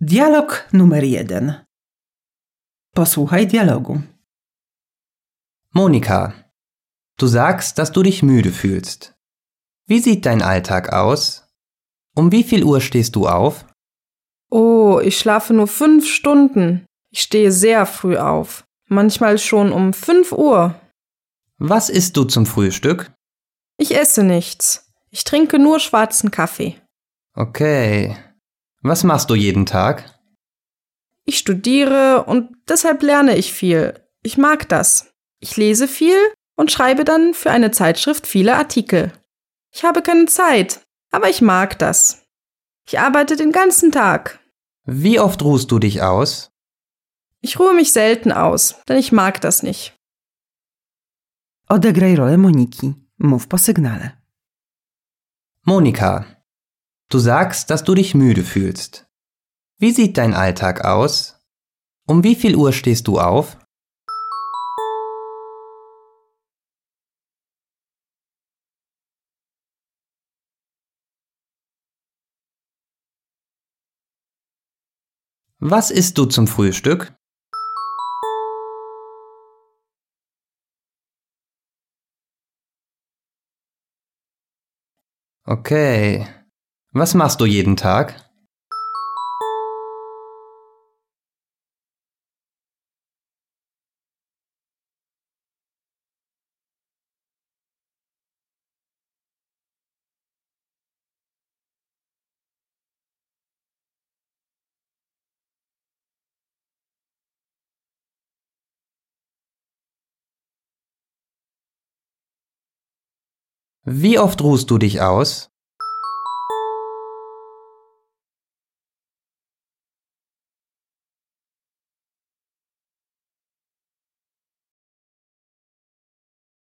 Dialog numer jeden. Posłuchaj dialogu. Monika, du sagst, dass du dich müde fühlst. Wie sieht dein Alltag aus? Um wie viel Uhr stehst du auf? Oh, ich schlafe nur fünf Stunden. Ich stehe sehr früh auf. Manchmal schon um fünf Uhr. Was isst du zum Frühstück? Ich esse nichts. Ich trinke nur schwarzen Kaffee. Okay. Was machst du jeden Tag? Ich studiere und deshalb lerne ich viel. Ich mag das. Ich lese viel und schreibe dann für eine Zeitschrift viele Artikel. Ich habe keine Zeit, aber ich mag das. Ich arbeite den ganzen Tag. Wie oft ruhst du dich aus? Ich ruhe mich selten aus, denn ich mag das nicht. Odegraj rolę Moniki. Mów po sygnale. Monika, du sagst, dass du dich müde fühlst. Wie sieht dein Alltag aus? Um wie viel Uhr stehst du auf? Was isst du zum Frühstück? Okay. Was machst du jeden Tag? Wie oft ruhst du dich aus?